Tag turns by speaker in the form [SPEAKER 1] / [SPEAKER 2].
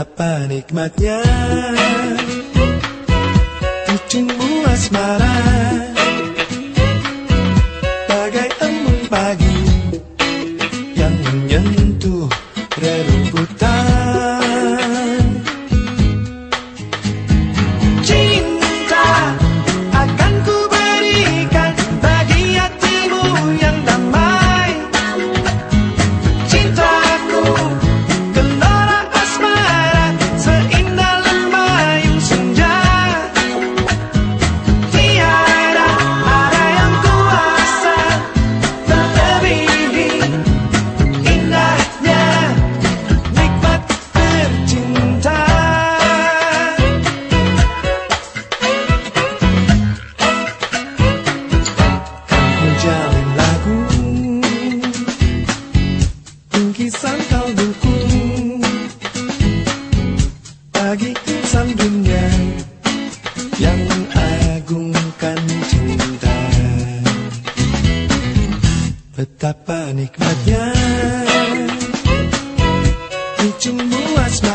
[SPEAKER 1] Betapa nikmatnya Ujungmu asmara Bagai embun pagi Yang menyentuh bingkisan kalbuku Bagi insan dunia Yang mengagungkan cinta. Betapa nikmatnya. Ujungmu asmara